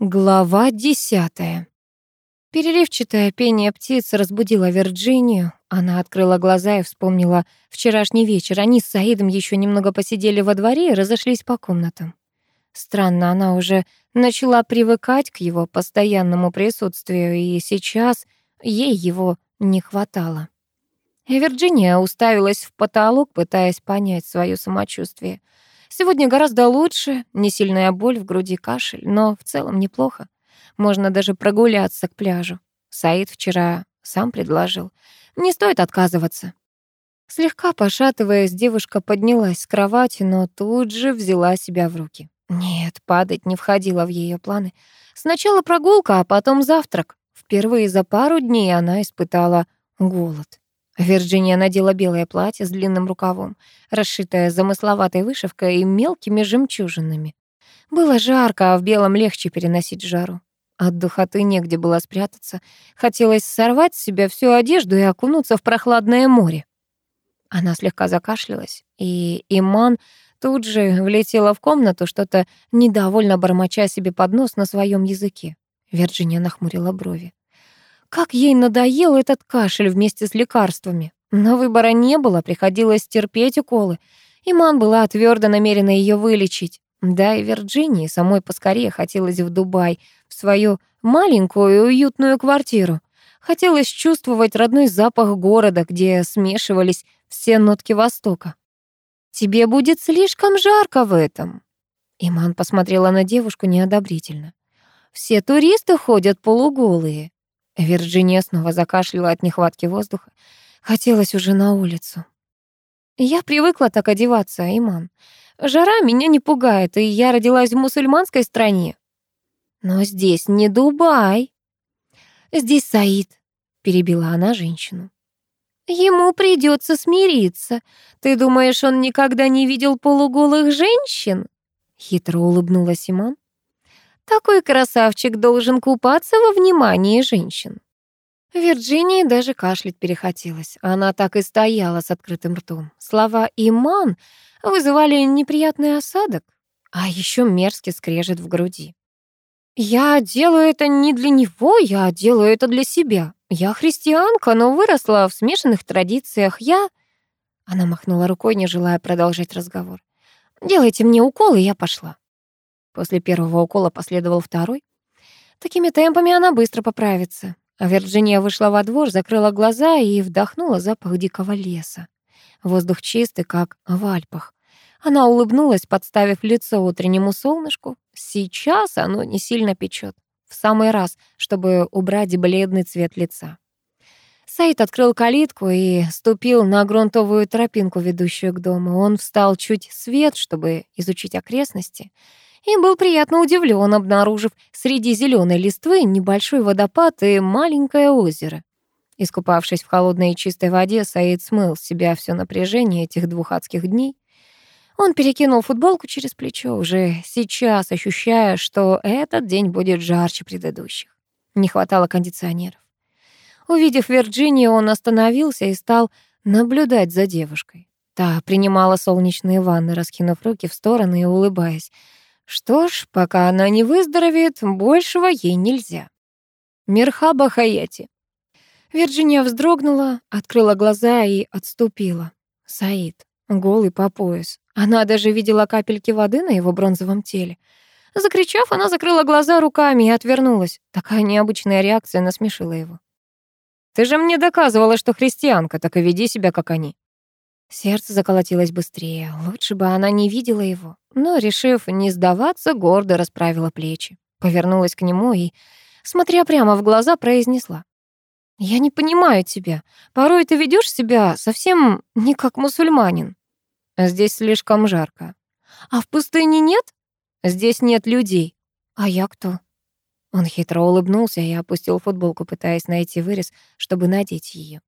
Глава десятая. Переливчатое пение птиц разбудило Вирджинию. Она открыла глаза и вспомнила вчерашний вечер. Они с Саидом еще немного посидели во дворе и разошлись по комнатам. Странно, она уже начала привыкать к его постоянному присутствию, и сейчас ей его не хватало. Вирджиния уставилась в потолок, пытаясь понять свое самочувствие — Сегодня гораздо лучше, не сильная боль в груди, кашель, но в целом неплохо. Можно даже прогуляться к пляжу. Саид вчера сам предложил. Не стоит отказываться. Слегка пошатываясь, девушка поднялась с кровати, но тут же взяла себя в руки. Нет, падать не входило в ее планы. Сначала прогулка, а потом завтрак. Впервые за пару дней она испытала голод. Вирджиния надела белое платье с длинным рукавом, расшитое замысловатой вышивкой и мелкими жемчужинами. Было жарко, а в белом легче переносить жару. От духоты негде было спрятаться. Хотелось сорвать с себя всю одежду и окунуться в прохладное море. Она слегка закашлялась, и Иман тут же влетела в комнату, что-то недовольно бормоча себе под нос на своем языке. Вирджиния нахмурила брови. Как ей надоел этот кашель вместе с лекарствами. Но выбора не было, приходилось терпеть уколы. Иман была твердо намерена ее вылечить. Да, и Вирджинии самой поскорее хотелось в Дубай, в свою маленькую и уютную квартиру. Хотелось чувствовать родной запах города, где смешивались все нотки Востока. «Тебе будет слишком жарко в этом». Иман посмотрела на девушку неодобрительно. «Все туристы ходят полуголые». Вирджиния снова закашляла от нехватки воздуха. Хотелось уже на улицу. Я привыкла так одеваться, Иман. Жара меня не пугает, и я родилась в мусульманской стране. Но здесь не Дубай. Здесь Саид, перебила она женщину. Ему придется смириться. Ты думаешь, он никогда не видел полуголых женщин? Хитро улыбнулась Иман. Такой красавчик должен купаться во внимании женщин. Вирджинии даже кашлять перехотелось. Она так и стояла с открытым ртом. Слова «иман» вызывали неприятный осадок, а еще мерзкий скрежет в груди. «Я делаю это не для него, я делаю это для себя. Я христианка, но выросла в смешанных традициях. Я...» Она махнула рукой, не желая продолжать разговор. «Делайте мне укол, и я пошла». После первого укола последовал второй. Такими темпами она быстро поправится. А Вирджиния вышла во двор, закрыла глаза и вдохнула запах дикого леса. Воздух чистый, как в Альпах. Она улыбнулась, подставив лицо утреннему солнышку. Сейчас оно не сильно печет. В самый раз, чтобы убрать бледный цвет лица. Саид открыл калитку и ступил на грунтовую тропинку, ведущую к дому. Он встал чуть свет, чтобы изучить окрестности и был приятно удивлен, обнаружив среди зеленой листвы небольшой водопад и маленькое озеро. Искупавшись в холодной и чистой воде, Саид смыл с себя все напряжение этих двух адских дней. Он перекинул футболку через плечо, уже сейчас ощущая, что этот день будет жарче предыдущих. Не хватало кондиционеров. Увидев Вирджинию, он остановился и стал наблюдать за девушкой. Та принимала солнечные ванны, раскинув руки в стороны и улыбаясь. Что ж, пока она не выздоровеет, большего ей нельзя. Мирхаба Хаяти. Вирджиния вздрогнула, открыла глаза и отступила. Саид, голый по пояс. Она даже видела капельки воды на его бронзовом теле. Закричав, она закрыла глаза руками и отвернулась. Такая необычная реакция насмешила его. «Ты же мне доказывала, что христианка, так и веди себя, как они». Сердце заколотилось быстрее. Лучше бы она не видела его. Но, решив не сдаваться, гордо расправила плечи. Повернулась к нему и, смотря прямо в глаза, произнесла. «Я не понимаю тебя. Порой ты ведешь себя совсем не как мусульманин. Здесь слишком жарко. А в пустыне нет? Здесь нет людей. А я кто?» Он хитро улыбнулся и опустил футболку, пытаясь найти вырез, чтобы надеть ее.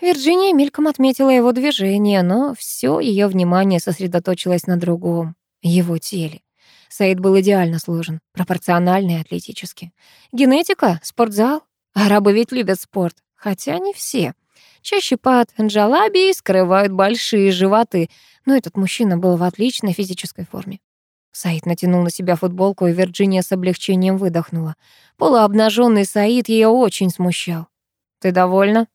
Вирджиния мельком отметила его движение, но все ее внимание сосредоточилось на другом — его теле. Саид был идеально сложен, пропорциональный и атлетически. Генетика, спортзал. Арабы ведь любят спорт, хотя не все. Чаще под джалабией скрывают большие животы, но этот мужчина был в отличной физической форме. Саид натянул на себя футболку, и Вирджиния с облегчением выдохнула. Полуобнаженный Саид ее очень смущал. «Ты довольна?»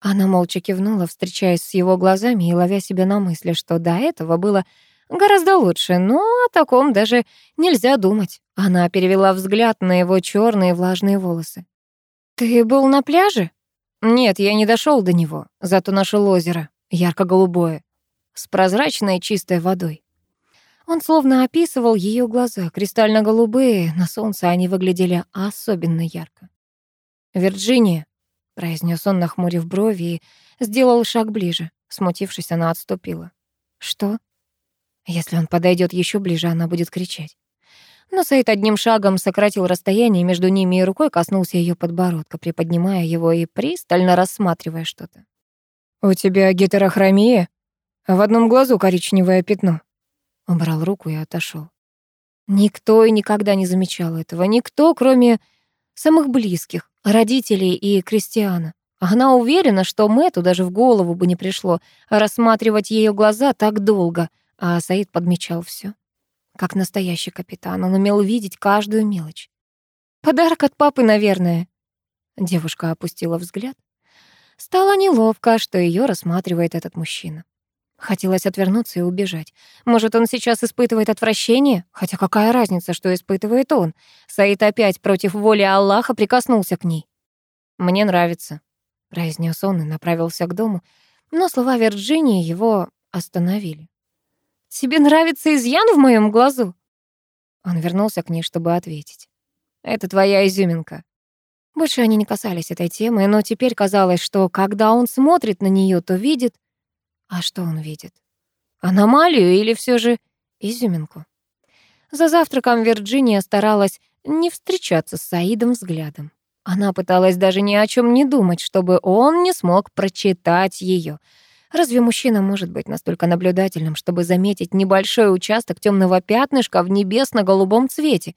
Она молча кивнула, встречаясь с его глазами и ловя себя на мысли, что до этого было гораздо лучше, но о таком даже нельзя думать. Она перевела взгляд на его черные влажные волосы. «Ты был на пляже?» «Нет, я не дошел до него, зато нашел озеро, ярко-голубое, с прозрачной чистой водой. Он словно описывал ее глаза, кристально-голубые, на солнце они выглядели особенно ярко. «Вирджиния», — произнес он, нахмурив брови, и сделал шаг ближе. Смутившись, она отступила. «Что?» Если он подойдет еще ближе, она будет кричать. Но Саид одним шагом сократил расстояние между ними и рукой коснулся ее подбородка, приподнимая его и пристально рассматривая что-то. «У тебя гетерохромия? В одном глазу коричневое пятно». Убрал руку и отошел. Никто и никогда не замечал этого. Никто, кроме самых близких, родителей и Кристиана. Она уверена, что Мэту даже в голову бы не пришло рассматривать ее глаза так долго, а Саид подмечал все. Как настоящий капитан, он умел видеть каждую мелочь. «Подарок от папы, наверное». Девушка опустила взгляд. Стало неловко, что ее рассматривает этот мужчина. Хотелось отвернуться и убежать. Может, он сейчас испытывает отвращение? Хотя какая разница, что испытывает он? Саид опять против воли Аллаха прикоснулся к ней. «Мне нравится», — произнес он и направился к дому, но слова Вирджинии его остановили. «Тебе нравится изъян в моем глазу?» Он вернулся к ней, чтобы ответить. «Это твоя изюминка». Больше они не касались этой темы, но теперь казалось, что когда он смотрит на нее, то видит... А что он видит? Аномалию или все же изюминку? За завтраком Вирджиния старалась не встречаться с Саидом взглядом. Она пыталась даже ни о чем не думать, чтобы он не смог прочитать ее. Разве мужчина может быть настолько наблюдательным, чтобы заметить небольшой участок темного пятнышка в небесно-голубом цвете?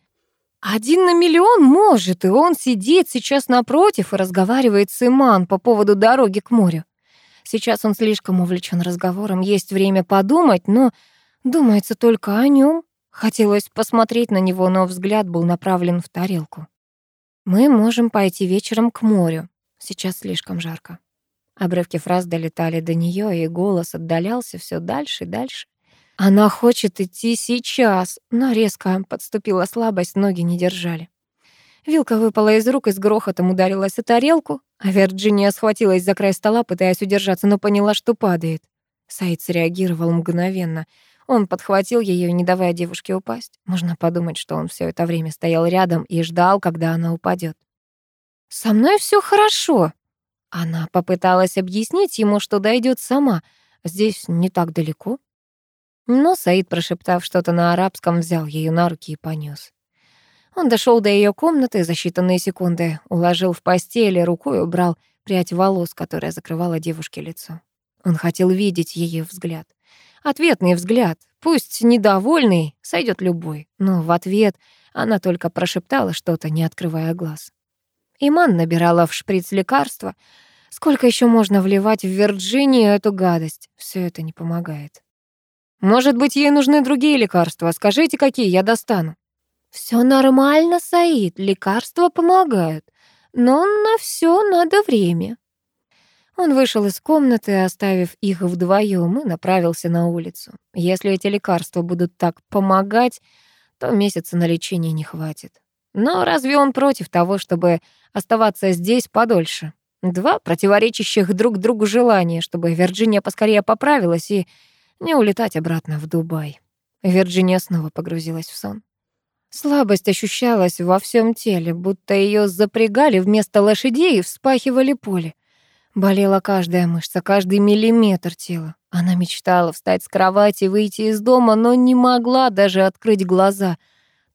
Один на миллион может, и он сидит сейчас напротив и разговаривает с Иман по поводу дороги к морю. Сейчас он слишком увлечен разговором, есть время подумать, но думается только о нем. Хотелось посмотреть на него, но взгляд был направлен в тарелку. «Мы можем пойти вечером к морю. Сейчас слишком жарко». Обрывки фраз долетали до нее, и голос отдалялся все дальше и дальше. Она хочет идти сейчас, но резко подступила слабость, ноги не держали. Вилка выпала из рук и с грохотом ударилась о тарелку, а Вирджиния схватилась за край стола, пытаясь удержаться, но поняла, что падает. Саид среагировал мгновенно. Он подхватил ее, не давая девушке упасть. Можно подумать, что он все это время стоял рядом и ждал, когда она упадет. «Со мной все хорошо», она попыталась объяснить ему, что дойдет сама. Здесь не так далеко. Но Саид, прошептав что-то на арабском, взял ее на руки и понес. Он дошел до ее комнаты за считанные секунды, уложил в постели, рукой убрал прядь волос, которая закрывала девушке лицо. Он хотел видеть ее взгляд. Ответный взгляд, пусть недовольный, сойдет любой, но в ответ она только прошептала что-то, не открывая глаз. Иман набирала в шприц лекарства, Сколько еще можно вливать в Вирджинию эту гадость? Все это не помогает. Может быть, ей нужны другие лекарства? Скажите, какие я достану. Все нормально, Саид, лекарства помогают. Но на все надо время. Он вышел из комнаты, оставив их вдвоем, и направился на улицу. Если эти лекарства будут так помогать, то месяца на лечение не хватит. Но разве он против того, чтобы оставаться здесь подольше? Два противоречащих друг другу желания, чтобы Вирджиния поскорее поправилась и не улетать обратно в Дубай. Вирджиния снова погрузилась в сон. Слабость ощущалась во всем теле, будто ее запрягали вместо лошадей и вспахивали поле. Болела каждая мышца, каждый миллиметр тела. Она мечтала встать с кровати, выйти из дома, но не могла даже открыть глаза.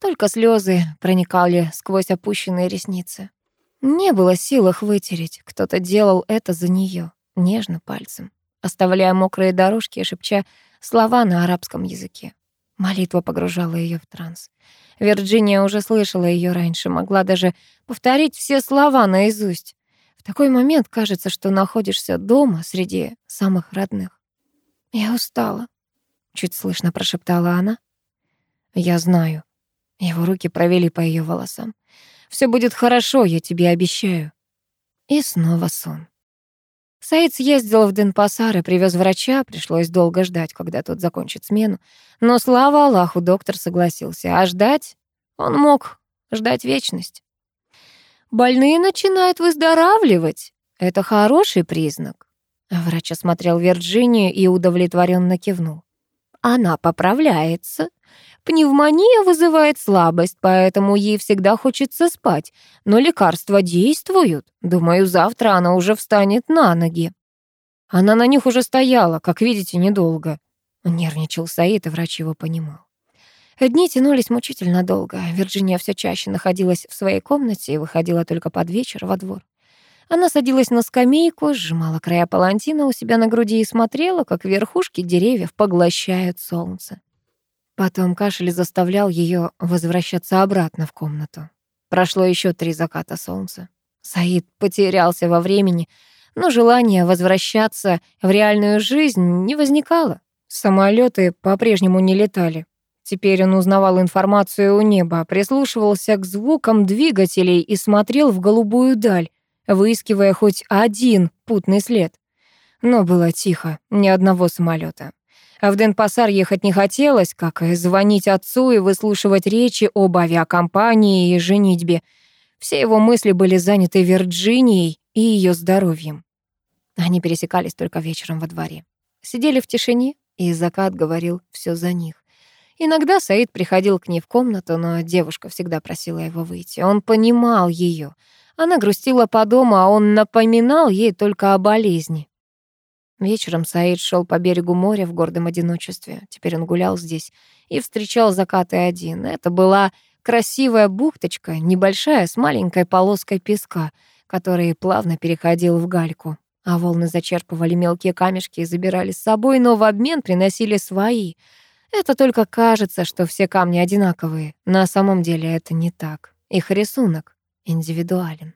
Только слезы проникали сквозь опущенные ресницы. Не было сил их вытереть. Кто-то делал это за нее, нежно пальцем, оставляя мокрые дорожки и шепча слова на арабском языке. Молитва погружала ее в транс. Вирджиния уже слышала ее раньше, могла даже повторить все слова наизусть. В такой момент кажется, что находишься дома среди самых родных. «Я устала», — чуть слышно прошептала она. Я знаю. Его руки провели по ее волосам. Все будет хорошо, я тебе обещаю. И снова сон. Саид съездил в Денпасар и привез врача, пришлось долго ждать, когда тот закончит смену. Но, слава Аллаху, доктор согласился. А ждать? Он мог ждать вечность. Больные начинают выздоравливать. Это хороший признак. Врач осмотрел Вирджинию и удовлетворенно кивнул. Она поправляется. Пневмония вызывает слабость, поэтому ей всегда хочется спать. Но лекарства действуют. Думаю, завтра она уже встанет на ноги. Она на них уже стояла, как видите, недолго. Нервничал Саид, и врач его понимал. Дни тянулись мучительно долго. Вирджиния все чаще находилась в своей комнате и выходила только под вечер во двор. Она садилась на скамейку, сжимала края палантина у себя на груди и смотрела, как верхушки деревьев поглощают солнце. Потом кашель заставлял ее возвращаться обратно в комнату. Прошло еще три заката солнца. Саид потерялся во времени, но желание возвращаться в реальную жизнь не возникало. Самолеты по-прежнему не летали. Теперь он узнавал информацию у неба, прислушивался к звукам двигателей и смотрел в голубую даль, выискивая хоть один путный след. Но было тихо, ни одного самолета. А в Денпасар ехать не хотелось, как и звонить отцу и выслушивать речи об авиакомпании и женитьбе. Все его мысли были заняты Вирджинией и ее здоровьем. Они пересекались только вечером во дворе. Сидели в тишине, и закат говорил все за них. Иногда Саид приходил к ней в комнату, но девушка всегда просила его выйти. Он понимал ее. Она грустила по дому, а он напоминал ей только о болезни. Вечером Саид шел по берегу моря в гордом одиночестве. Теперь он гулял здесь и встречал закаты один. Это была красивая бухточка, небольшая, с маленькой полоской песка, который плавно переходил в гальку. А волны зачерпывали мелкие камешки и забирали с собой, но в обмен приносили свои. Это только кажется, что все камни одинаковые. На самом деле это не так. Их рисунок индивидуален.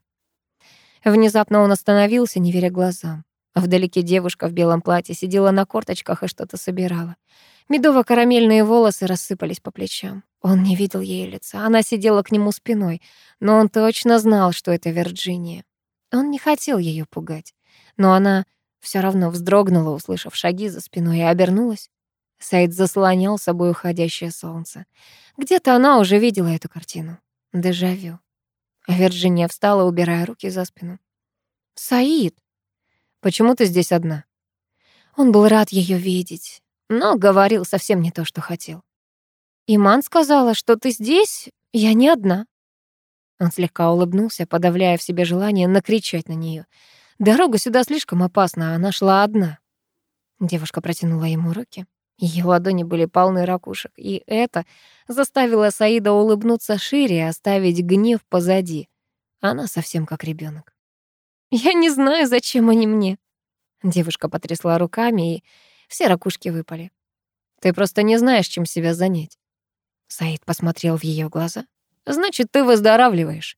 Внезапно он остановился, не веря глазам. Вдалеке девушка в белом платье сидела на корточках и что-то собирала. Медово-карамельные волосы рассыпались по плечам. Он не видел ее лица. Она сидела к нему спиной, но он точно знал, что это Вирджиния. Он не хотел ее пугать, но она все равно вздрогнула, услышав шаги за спиной, и обернулась. Сайд заслонял собой уходящее солнце. Где-то она уже видела эту картину. Дежавю. Вирджиния встала, убирая руки за спину. «Саид!» Почему ты здесь одна?» Он был рад ее видеть, но говорил совсем не то, что хотел. «Иман сказала, что ты здесь, я не одна». Он слегка улыбнулся, подавляя в себе желание накричать на нее. Дорога сюда слишком опасна, а она шла одна. Девушка протянула ему руки. Ее ладони были полны ракушек, и это заставило Саида улыбнуться шире и оставить гнев позади. Она совсем как ребенок. Я не знаю, зачем они мне. Девушка потрясла руками, и все ракушки выпали. Ты просто не знаешь, чем себя занять. Саид посмотрел в ее глаза. Значит, ты выздоравливаешь.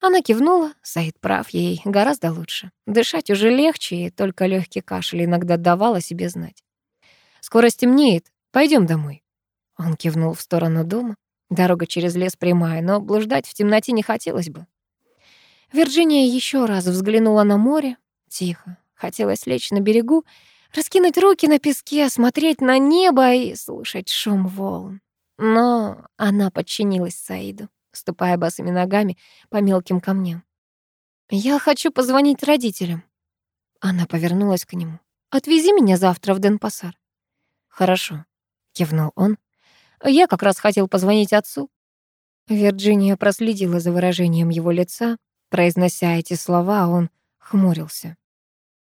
Она кивнула. Саид прав, ей гораздо лучше. Дышать уже легче, и только легкий кашель иногда давал о себе знать. Скоро стемнеет. Пойдем домой. Он кивнул в сторону дома. Дорога через лес прямая, но блуждать в темноте не хотелось бы. Вирджиния еще раз взглянула на море. Тихо. Хотелось лечь на берегу, раскинуть руки на песке, смотреть на небо и слушать шум волн. Но она подчинилась Саиду, ступая босыми ногами по мелким камням. «Я хочу позвонить родителям». Она повернулась к нему. «Отвези меня завтра в Денпасар». «Хорошо», — кивнул он. «Я как раз хотел позвонить отцу». Вирджиния проследила за выражением его лица, Произнося эти слова, он хмурился.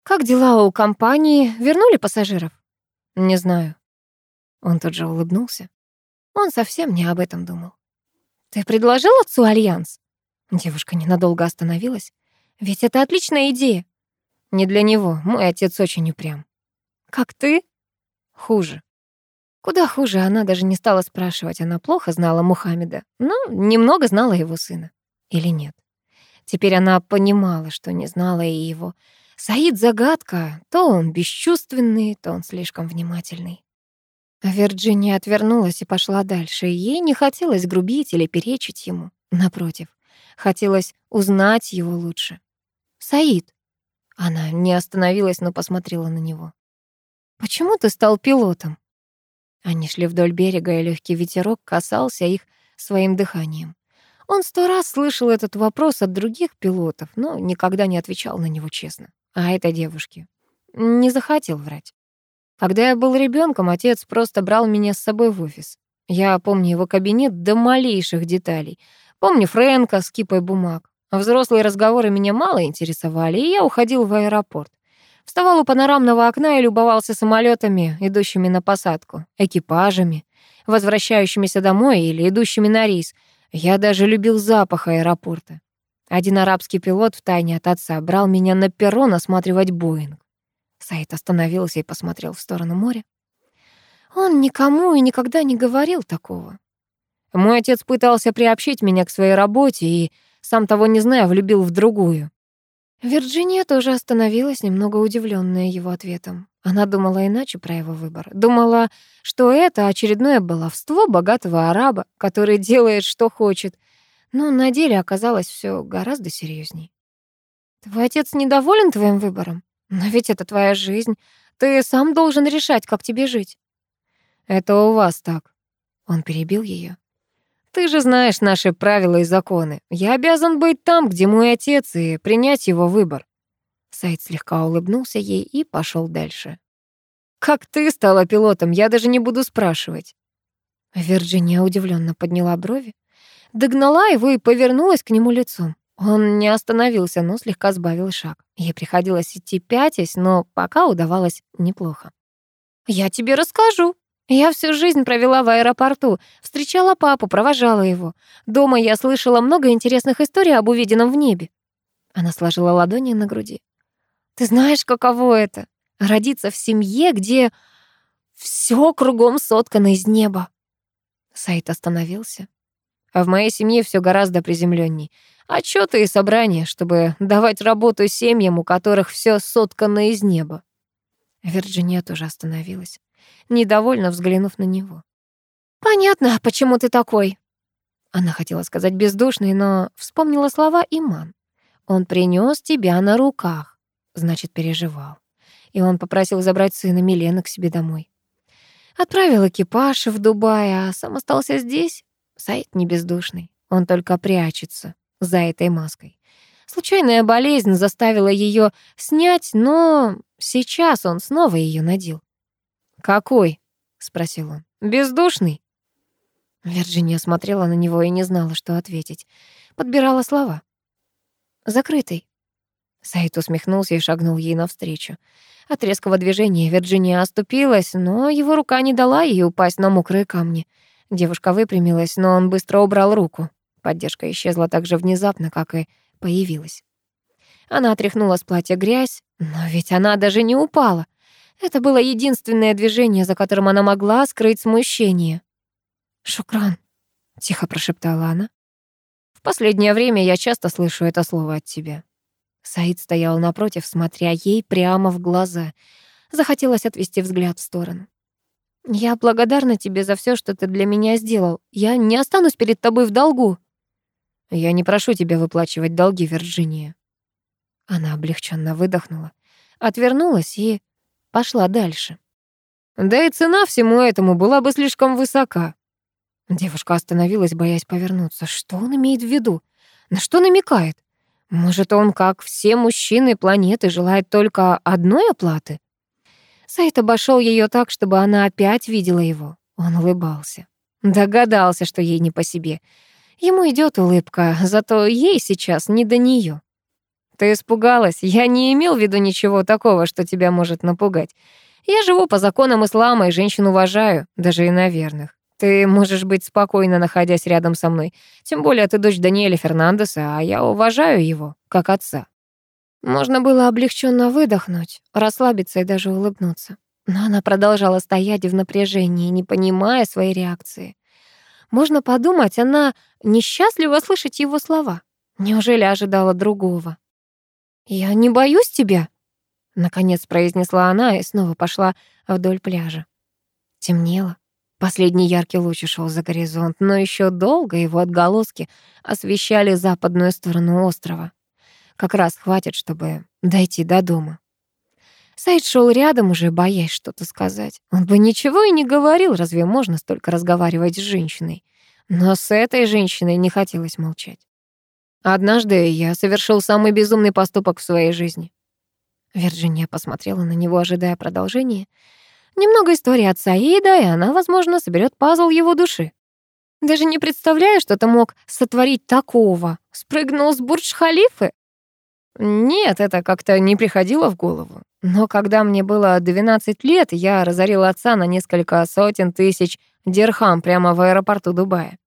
«Как дела у компании? Вернули пассажиров?» «Не знаю». Он тут же улыбнулся. Он совсем не об этом думал. «Ты предложил отцу альянс?» Девушка ненадолго остановилась. «Ведь это отличная идея». «Не для него. Мой отец очень упрям». «Как ты?» «Хуже». Куда хуже, она даже не стала спрашивать. Она плохо знала Мухаммеда, но немного знала его сына. Или нет. Теперь она понимала, что не знала и его. Саид — загадка. То он бесчувственный, то он слишком внимательный. Вирджиния отвернулась и пошла дальше. Ей не хотелось грубить или перечить ему. Напротив, хотелось узнать его лучше. «Саид!» Она не остановилась, но посмотрела на него. «Почему ты стал пилотом?» Они шли вдоль берега, и легкий ветерок касался их своим дыханием. Он сто раз слышал этот вопрос от других пилотов, но никогда не отвечал на него честно. А этой девушке не захотел врать. Когда я был ребенком, отец просто брал меня с собой в офис. Я помню его кабинет до малейших деталей. Помню Фрэнка с кипой бумаг. Взрослые разговоры меня мало интересовали, и я уходил в аэропорт. Вставал у панорамного окна и любовался самолетами, идущими на посадку, экипажами, возвращающимися домой или идущими на рейс. Я даже любил запах аэропорта. Один арабский пилот втайне от отца брал меня на перрон осматривать Боинг. Саид остановился и посмотрел в сторону моря. Он никому и никогда не говорил такого. Мой отец пытался приобщить меня к своей работе и, сам того не зная, влюбил в другую. Вирджиния тоже остановилась, немного удивленная его ответом. Она думала иначе про его выбор. Думала, что это очередное баловство богатого араба, который делает, что хочет. Но на деле оказалось все гораздо серьезней. «Твой отец недоволен твоим выбором?» Но ведь это твоя жизнь. Ты сам должен решать, как тебе жить. Это у вас так. Он перебил ее. Ты же знаешь наши правила и законы. Я обязан быть там, где мой отец, и принять его выбор. Сайд слегка улыбнулся ей и пошел дальше. Как ты стала пилотом, я даже не буду спрашивать. Вирджиния удивленно подняла брови, догнала его и повернулась к нему лицом. Он не остановился, но слегка сбавил шаг. Ей приходилось идти пятясь, но пока удавалось неплохо. «Я тебе расскажу. Я всю жизнь провела в аэропорту, встречала папу, провожала его. Дома я слышала много интересных историй об увиденном в небе». Она сложила ладони на груди. «Ты знаешь, каково это? Родиться в семье, где все кругом соткано из неба». Сайт остановился. А в моей семье все гораздо приземленней. Отчеты и собрания, чтобы давать работу семьям, у которых все соткано из неба. Вирджиния тоже остановилась, недовольно взглянув на него. «Понятно, почему ты такой». Она хотела сказать бездушный, но вспомнила слова Иман. «Он принес тебя на руках», значит, переживал. И он попросил забрать сына Милены к себе домой. Отправил экипаж в Дубай, а сам остался здесь. Сайт не бездушный, он только прячется за этой маской. Случайная болезнь заставила ее снять, но сейчас он снова ее надел. «Какой?» — спросил он. «Бездушный?» Вирджиния смотрела на него и не знала, что ответить. Подбирала слова. «Закрытый». Сайт усмехнулся и шагнул ей навстречу. От резкого движения Вирджиния оступилась, но его рука не дала ей упасть на мокрые камни. Девушка выпрямилась, но он быстро убрал руку. Поддержка исчезла так же внезапно, как и появилась. Она отряхнула с платья грязь, но ведь она даже не упала. Это было единственное движение, за которым она могла скрыть смущение. «Шукран», — тихо прошептала она. «В последнее время я часто слышу это слово от тебя». Саид стоял напротив, смотря ей прямо в глаза. Захотелось отвести взгляд в сторону. «Я благодарна тебе за все, что ты для меня сделал. Я не останусь перед тобой в долгу». Я не прошу тебя выплачивать долги, Вирджиния. Она облегченно выдохнула, отвернулась и пошла дальше. Да и цена всему этому была бы слишком высока. Девушка остановилась, боясь повернуться. Что он имеет в виду? На что намекает? Может, он, как все мужчины планеты, желает только одной оплаты? Сайт обошел ее так, чтобы она опять видела его. Он улыбался. Догадался, что ей не по себе. Ему идет улыбка, зато ей сейчас не до нее. Ты испугалась? Я не имел в виду ничего такого, что тебя может напугать. Я живу по законам ислама и женщин уважаю, даже и наверных. Ты можешь быть спокойно, находясь рядом со мной. Тем более ты дочь Даниэля Фернандеса, а я уважаю его, как отца. Можно было облегченно выдохнуть, расслабиться и даже улыбнуться. Но она продолжала стоять в напряжении, не понимая своей реакции. Можно подумать, она несчастлива слышать его слова. Неужели ожидала другого? «Я не боюсь тебя», — наконец произнесла она и снова пошла вдоль пляжа. Темнело. Последний яркий луч ушел за горизонт, но еще долго его отголоски освещали западную сторону острова. Как раз хватит, чтобы дойти до дома. Сайд шел рядом, уже боясь что-то сказать. Он бы ничего и не говорил, разве можно столько разговаривать с женщиной? Но с этой женщиной не хотелось молчать. Однажды я совершил самый безумный поступок в своей жизни. Вирджиния посмотрела на него, ожидая продолжения. Немного истории от Саида, и она, возможно, соберет пазл его души. Даже не представляю, что ты мог сотворить такого. Спрыгнул с Бурдж-Халифы? Нет, это как-то не приходило в голову. Но когда мне было 12 лет, я разорил отца на несколько сотен тысяч дирхам прямо в аэропорту Дубая.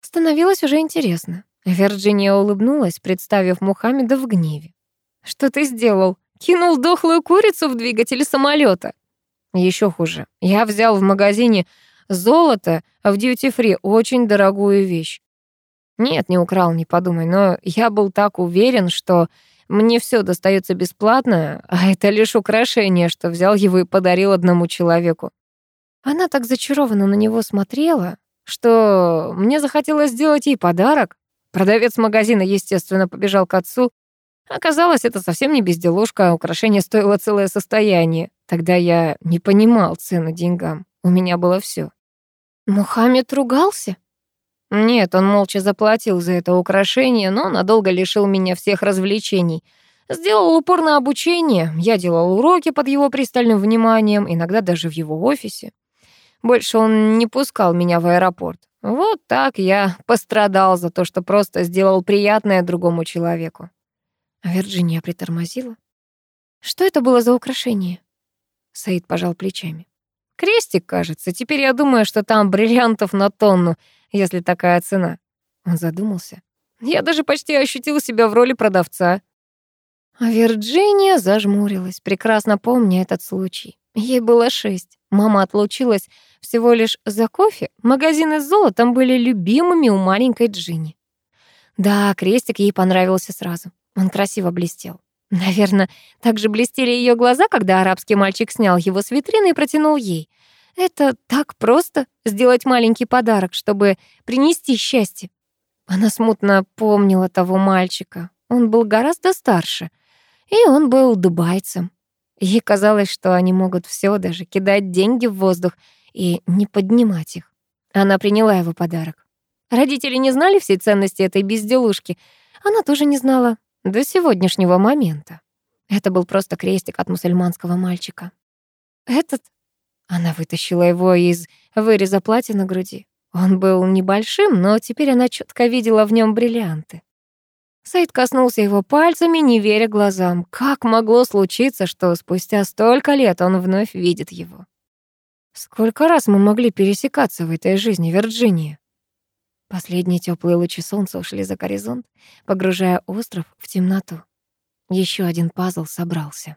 Становилось уже интересно. Вирджиния улыбнулась, представив Мухаммеда в гневе. «Что ты сделал? Кинул дохлую курицу в двигатель самолета. Еще хуже. Я взял в магазине золото в дьюти-фри, очень дорогую вещь. Нет, не украл, не подумай, но я был так уверен, что мне все достается бесплатно, а это лишь украшение, что взял его и подарил одному человеку. Она так зачарованно на него смотрела, что мне захотелось сделать ей подарок. Продавец магазина, естественно, побежал к отцу. Оказалось, это совсем не безделушка, а украшение стоило целое состояние. Тогда я не понимал цену деньгам. У меня было все. Мухаммед ругался? Нет, он молча заплатил за это украшение, но надолго лишил меня всех развлечений. Сделал упор на обучение, я делал уроки под его пристальным вниманием, иногда даже в его офисе. Больше он не пускал меня в аэропорт. Вот так я пострадал за то, что просто сделал приятное другому человеку. А Вирджиния притормозила. Что это было за украшение? Саид пожал плечами. Крестик, кажется. Теперь я думаю, что там бриллиантов на тонну — если такая цена. Он задумался. Я даже почти ощутил себя в роли продавца. А Вирджиния зажмурилась, прекрасно помня этот случай. Ей было шесть. Мама отлучилась всего лишь за кофе. Магазины с золотом были любимыми у маленькой Джинни. Да, крестик ей понравился сразу. Он красиво блестел. Наверное, так же блестели ее глаза, когда арабский мальчик снял его с витрины и протянул ей. Это так просто — сделать маленький подарок, чтобы принести счастье. Она смутно помнила того мальчика. Он был гораздо старше, и он был дубайцем. Ей казалось, что они могут все, даже кидать деньги в воздух и не поднимать их. Она приняла его подарок. Родители не знали всей ценности этой безделушки. Она тоже не знала до сегодняшнего момента. Это был просто крестик от мусульманского мальчика. Этот она вытащила его из выреза платья на груди. Он был небольшим, но теперь она четко видела в нем бриллианты. Сайд коснулся его пальцами, не веря глазам. Как могло случиться, что спустя столько лет он вновь видит его? Сколько раз мы могли пересекаться в этой жизни, Вирджиния? Последние теплые лучи солнца ушли за горизонт, погружая остров в темноту. Еще один пазл собрался.